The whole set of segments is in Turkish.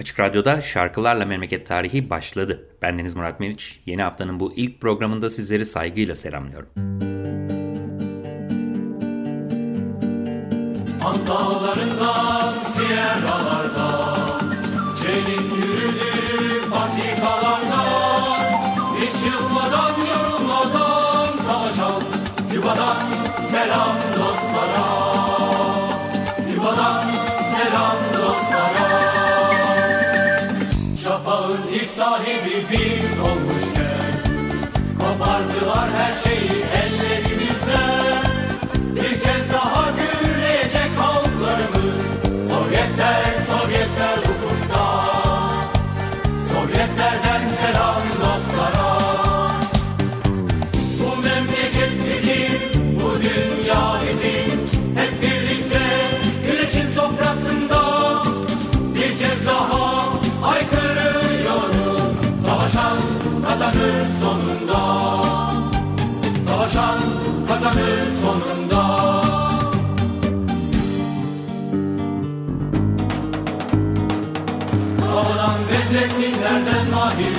Açık Radyo'da Şarkılarla Memleket Tarihi başladı. Bendeniz Murat Meriç. Yeni haftanın bu ilk programında sizleri saygıyla selamlıyorum. Andalarından, siyerralardan, Çelik yürüdü patikalardan, Hiç yılmadan, yorulmadan savaşan Küba'dan selam 아, 예.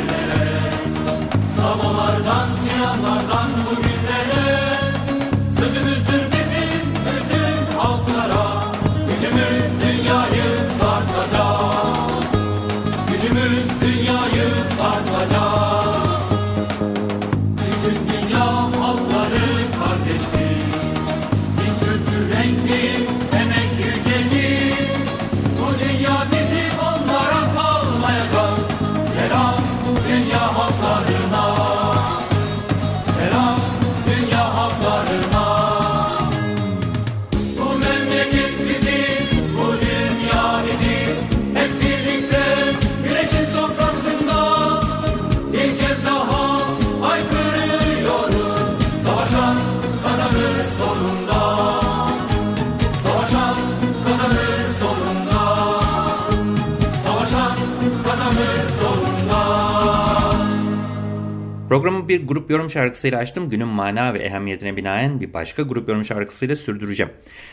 Programı bir grup yorum şarkısıyla açtım. Günün mana ve ehemmiyetine binaen bir başka grup yorum şarkısıyla sürdüreceğim.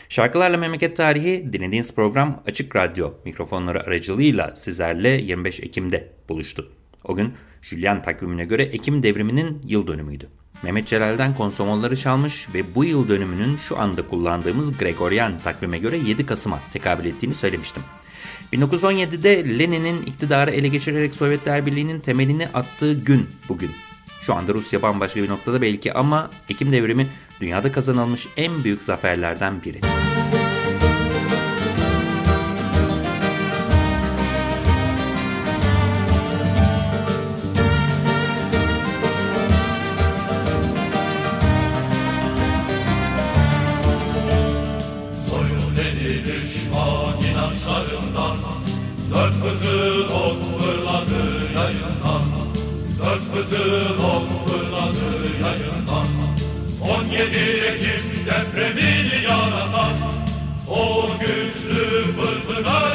Şarkılarla Memleket Tarihi dinlediğiniz program Açık Radyo mikrofonları aracılığıyla sizlerle 25 Ekim'de buluştu. O gün Julian takvimine göre Ekim devriminin yıl dönümüydü. Mehmet Celal'den konsomolları çalmış ve bu yıl dönümünün şu anda kullandığımız Gregorian takvime göre 7 Kasım'a tekabül ettiğini söylemiştim. 1917'de Lenin'in iktidarı ele geçirerek Sovyetler Birliği'nin temelini attığı gün bugün. Şu anda Rusya bambaşka bir noktada belki ama Ekim devrimi dünyada kazanılmış en büyük zaferlerden biri. O güçlü fırtınayı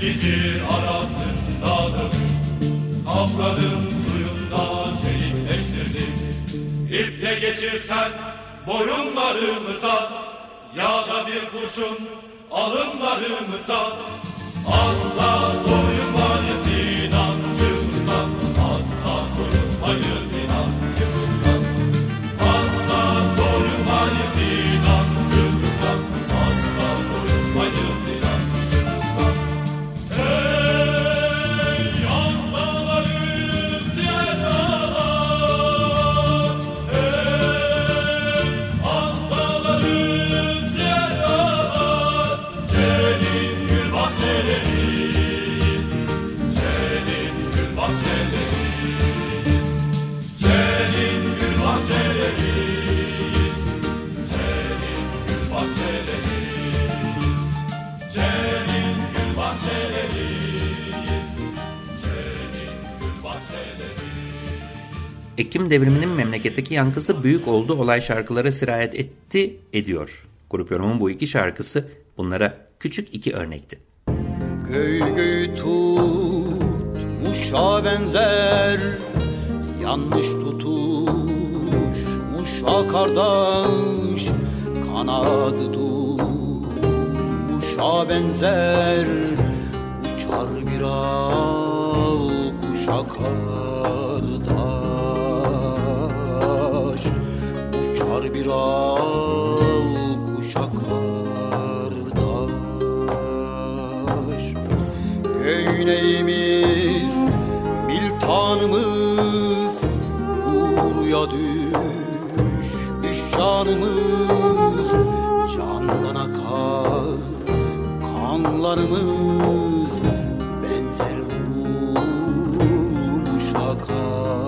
öz ve çekici arasındadır. Kavradım suyunda çelikleştirdim. İple geçirsen boyunlarımıza ya da bir kurşun alınlarımıza Asla soyunmayız inancımızdan Asla soyunmayız inancımızdan Asla soyunmayız inancımızdan Asla soyunmayız Ekim devriminin memleketteki yankısı büyük oldu olay şarkılara sirayet etti ediyor. Grup yorumun bu iki şarkısı bunlara küçük iki örnekti. Göy göy tutmuşa benzer Yanlış tutuşmuşa kardeş Kanadı tutmuşa benzer Uçar bir al kuşa kardeş Bir al kuşa kardeş Göğneğimiz, miltanımız Uğruya düşmüş canımız Candan akar kanlarımız Benzer vurulmuş akardaş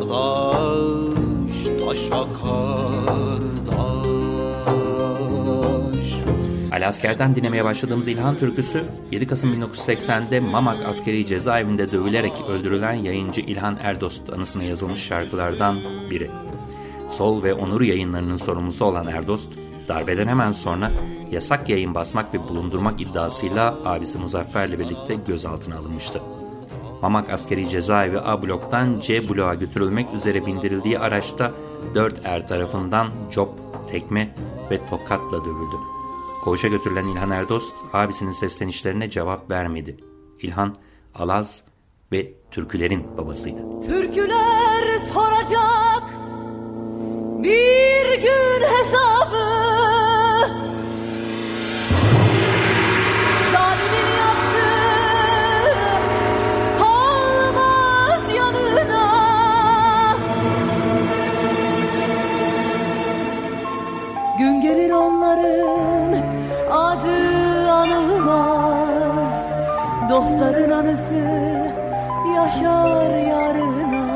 kardeş, taşa kardeş. Alasker'den dinlemeye başladığımız İlhan Türküsü 7 Kasım 1980'de Mamak askeri cezaevinde dövülerek öldürülen yayıncı İlhan Erdost anısına yazılmış şarkılardan biri. Sol ve Onur yayınlarının sorumlusu olan Erdost, darbeden hemen sonra yasak yayın basmak ve bulundurmak iddiasıyla abisi Muzaffer'le birlikte gözaltına alınmıştı. Mamak askeri cezaevi A bloktan C bloğa götürülmek üzere bindirildiği araçta 4 er tarafından cop, tekme ve tokatla dövüldü. Koğuşa götürülen İlhan Erdost abisinin seslenişlerine cevap vermedi. İlhan, Alaz ve türkülerin babasıydı. Türküler soracak bir gün yaşar yarına.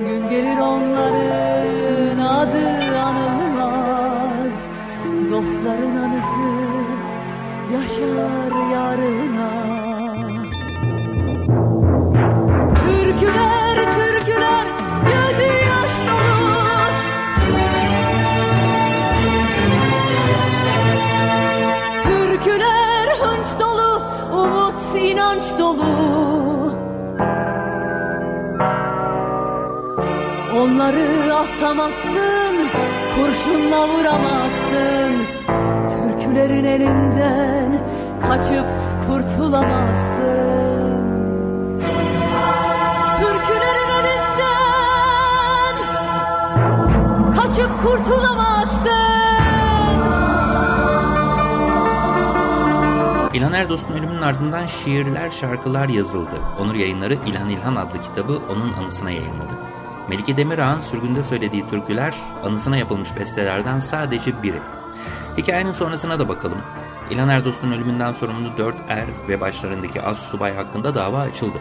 Gün gelir onların adı anılmaz. Dostların anısı yaşar yarına Onları asamazsın, kurşunla vuramazsın Türkülerin elinden kaçıp kurtulamazsın Türkülerin elinden kurtulamazsın. İlhan Erdos'un ölümünün ardından şiirler, şarkılar yazıldı. Onur Yayınları İlhan İlhan adlı kitabı onun anısına yayınladı. Melike Demirağ'ın sürgünde söylediği türküler anısına yapılmış bestelerden sadece biri. Hikayenin sonrasına da bakalım. İlhan Erdos'un ölümünden sorumlu 4 er ve başlarındaki az subay hakkında dava açıldı.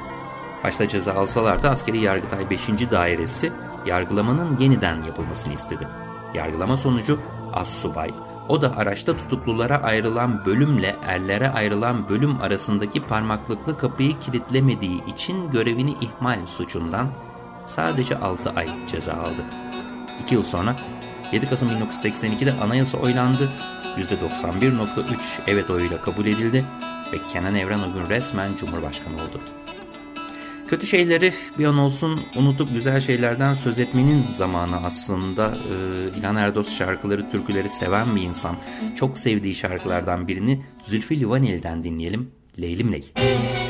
Başta ceza alsalar da askeri yargıtay 5. dairesi yargılamanın yeniden yapılmasını istedi. Yargılama sonucu az subay, o da araçta tutuklulara ayrılan bölümle erlere ayrılan bölüm arasındaki parmaklıklı kapıyı kilitlemediği için görevini ihmal suçundan sadece 6 ay ceza aldı. 2 yıl sonra 7 Kasım 1982'de anayasa oylandı, %91.3 evet oyuyla kabul edildi ve Kenan Evren o gün resmen Cumhurbaşkanı oldu. Kötü şeyleri bir an olsun unutup güzel şeylerden söz etmenin zamanı aslında. Ee, İlhan Erdos şarkıları, türküleri seven bir insan. Çok sevdiği şarkılardan birini Zülfü Livaneli'den dinleyelim. Leylim Ley. Döndüm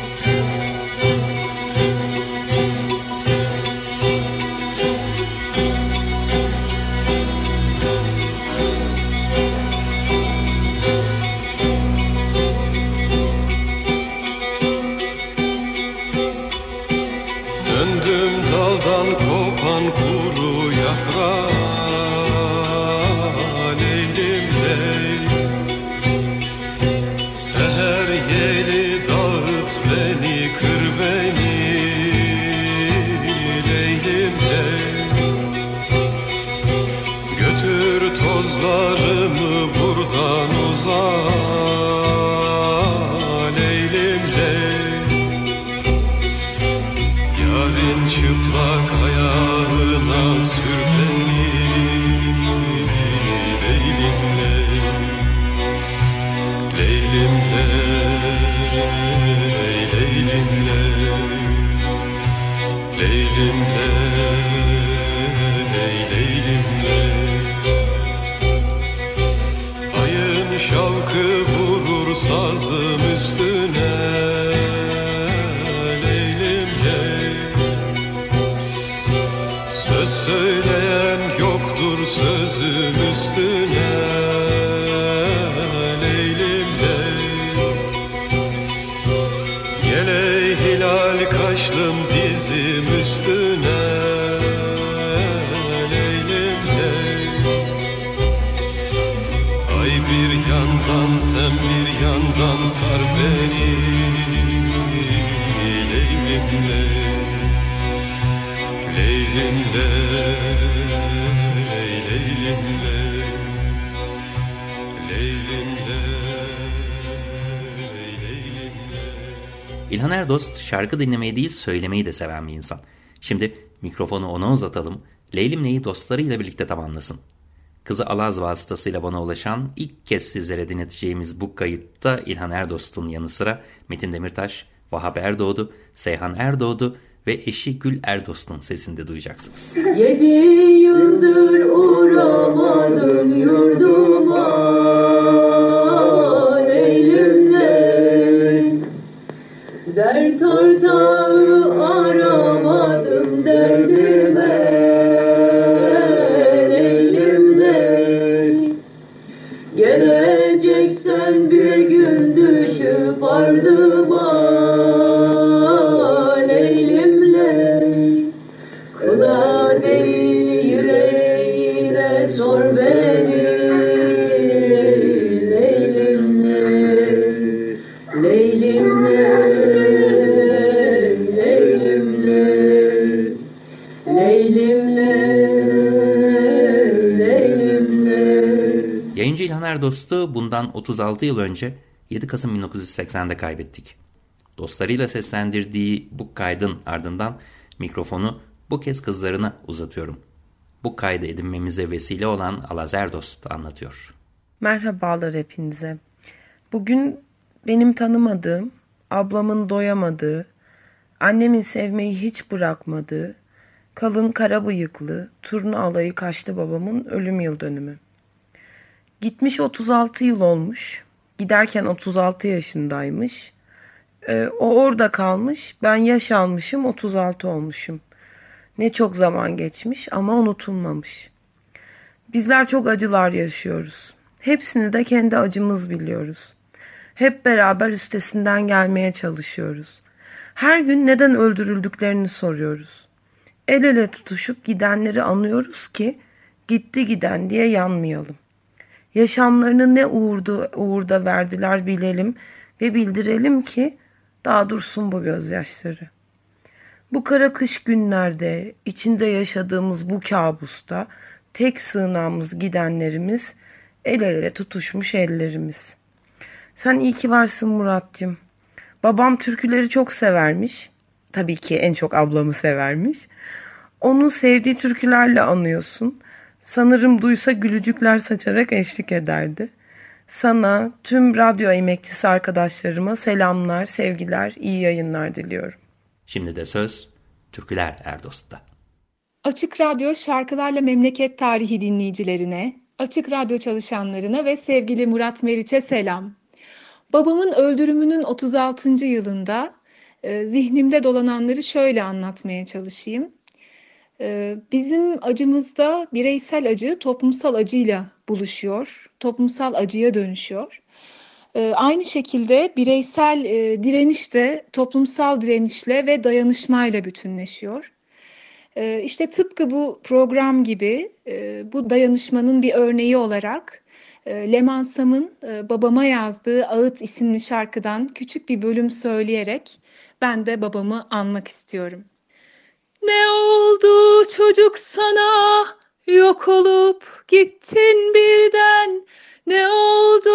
hilal kaşlım dizim üstüne. Leylim ley Ay bir yandan sen bir yandan sar beni. Leylimle Leylimle Leylimle İlhan Erdost şarkı dinlemeyi değil söylemeyi de seven bir insan. Şimdi mikrofonu ona uzatalım. Leylim Ney'i dostlarıyla birlikte tamamlasın. Kızı Alaz vasıtasıyla bana ulaşan ilk kez sizlere dinleteceğimiz bu kayıtta İlhan Erdost'un yanı sıra Metin Demirtaş, Vahap Erdoğdu, Seyhan Erdoğdu ve eşi Gül Erdost'un sesinde duyacaksınız. Yedi yıldır uğramadım yurduma Dert ortağı aramadım derdime Erdost'u bundan 36 yıl önce 7 Kasım 1980'de kaybettik. Dostlarıyla seslendirdiği bu kaydın ardından mikrofonu bu kez kızlarına uzatıyorum. Bu kaydı edinmemize vesile olan Alaz Erdost anlatıyor. Merhabalar hepinize. Bugün benim tanımadığım, ablamın doyamadığı, annemin sevmeyi hiç bırakmadığı, kalın kara bıyıklı, turna alayı kaşlı babamın ölüm yıl dönümü. Gitmiş 36 yıl olmuş. Giderken 36 yaşındaymış. Ee, o orada kalmış. Ben yaş almışım 36 olmuşum. Ne çok zaman geçmiş ama unutulmamış. Bizler çok acılar yaşıyoruz. Hepsini de kendi acımız biliyoruz. Hep beraber üstesinden gelmeye çalışıyoruz. Her gün neden öldürüldüklerini soruyoruz. El ele tutuşup gidenleri anıyoruz ki gitti giden diye yanmayalım. Yaşamlarını ne uğurdu, uğurda verdiler bilelim ve bildirelim ki daha dursun bu gözyaşları. Bu kara kış günlerde içinde yaşadığımız bu kabusta tek sığınağımız gidenlerimiz el ele tutuşmuş ellerimiz. Sen iyi ki varsın Muratcığım. Babam türküleri çok severmiş. Tabii ki en çok ablamı severmiş. Onun sevdiği türkülerle anıyorsun. Sanırım duysa gülücükler saçarak eşlik ederdi. Sana, tüm radyo emekçisi arkadaşlarıma selamlar, sevgiler, iyi yayınlar diliyorum. Şimdi de söz Türküler Erdost'ta. Açık Radyo şarkılarla memleket tarihi dinleyicilerine, Açık Radyo çalışanlarına ve sevgili Murat Meriç'e selam. Babamın öldürümünün 36. yılında e, zihnimde dolananları şöyle anlatmaya çalışayım. E, bizim acımızda bireysel acı toplumsal acıyla buluşuyor, toplumsal acıya dönüşüyor. E, aynı şekilde bireysel e, direniş de toplumsal direnişle ve dayanışmayla bütünleşiyor. E, işte tıpkı bu program gibi e, bu dayanışmanın bir örneği olarak e, Lemansam'ın e, babama yazdığı Ağıt isimli şarkıdan küçük bir bölüm söyleyerek ben de babamı anmak istiyorum. Ne oldu çocuk sana? Yok olup gittin birden. Ne oldu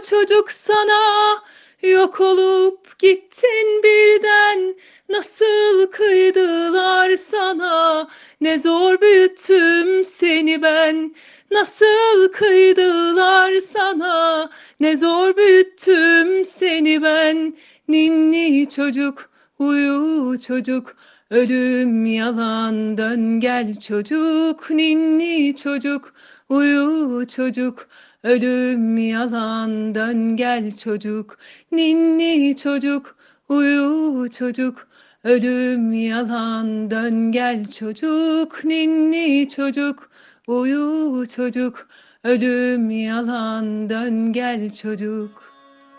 çocuk sana? Yok olup gittin birden. Nasıl kıydılar sana? Ne zor büyüttüm seni ben. Nasıl kıydılar sana? Ne zor büyüttüm seni ben. Ninni çocuk uyu çocuk ölüm yalan dön gel çocuk ninni çocuk uyu çocuk. Ölüm yalan dön gel çocuk ninni çocuk uyu çocuk. Ölüm yalan dön gel çocuk ninni çocuk uyu çocuk. Ölüm yalan dön gel çocuk.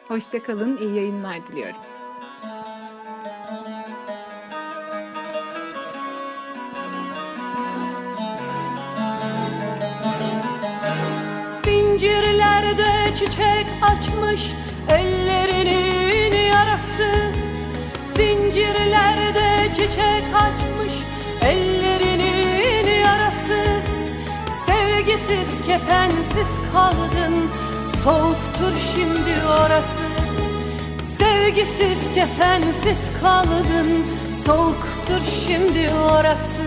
Hoşçakalın iyi yayınlar diliyorum. Zincirlerde çiçek açmış ellerinin yarası. Zincirlerde çiçek açmış ellerinin yarası. Sevgisiz kefensiz kaldın soğuktur şimdi orası. Sevgisiz kefensiz kaldın soğuktur şimdi orası.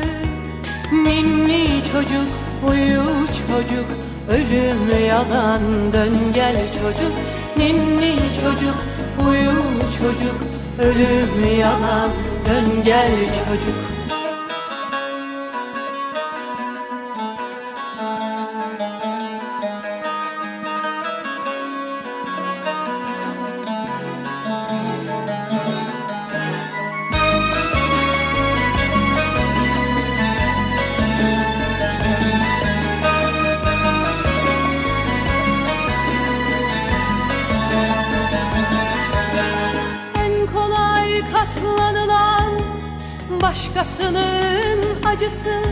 Ninni çocuk uyu çocuk Ölüm yalan dön gel çocuk. Ninni çocuk uyu çocuk. Ölüm yalan dön gel çocuk başkasının acısı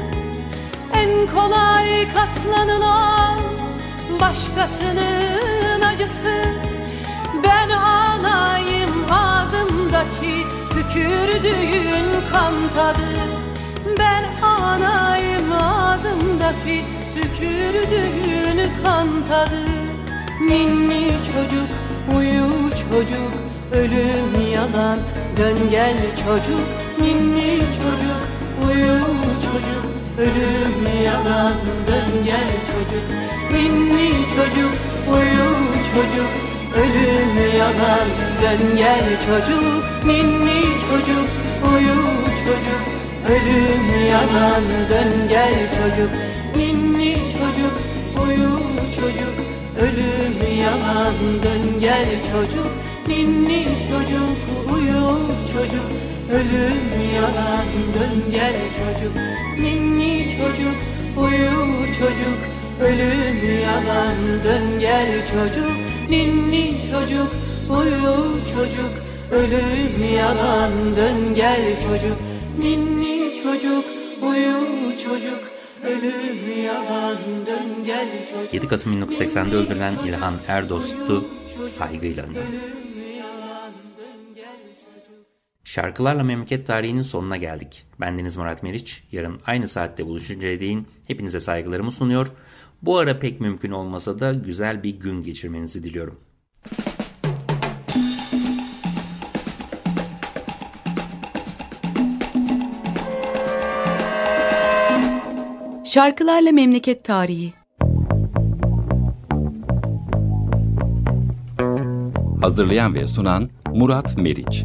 En kolay katlanılan başkasının acısı. Ben anayım ağzımdaki tükürdüğün kan tadı. Ben anayım ağzımdaki tükürdüğün kan tadı. Ninni çocuk uyu çocuk ölüm yalan dön gel çocuk. Ninni çocuk uyu çocuk ölüm yalan dön gel çocuk. Ninni çocuk uyu çocuk ölüm yalan dön gel çocuk. Ninni çocuk uyu çocuk ölüm yalan dön gel çocuk. Ninni çocuk uyu çocuk ölüm yalan dön gel çocuk. Ninni çocuk uyu çocuk ölüm yalan dön gel çocuk. Ninni çocuk uyu çocuk. Ölüm yalan dön gel çocuk. Ninni çocuk uyu çocuk. Ölüm yalan dön gel çocuk. Ninni çocuk uyu çocuk. Ölüm yalan dön gel çocuk. 7 Kasım 1980'de öldürülen İlhan Erdost'u saygıyla anıyorum. Şarkılarla memleket tarihinin sonuna geldik. Bendeniz Murat Meriç. Yarın aynı saatte buluşuncaya değin hepinize saygılarımı sunuyor. Bu ara pek mümkün olmasa da güzel bir gün geçirmenizi diliyorum. Şarkılarla Memleket Tarihi Hazırlayan ve sunan Murat Meriç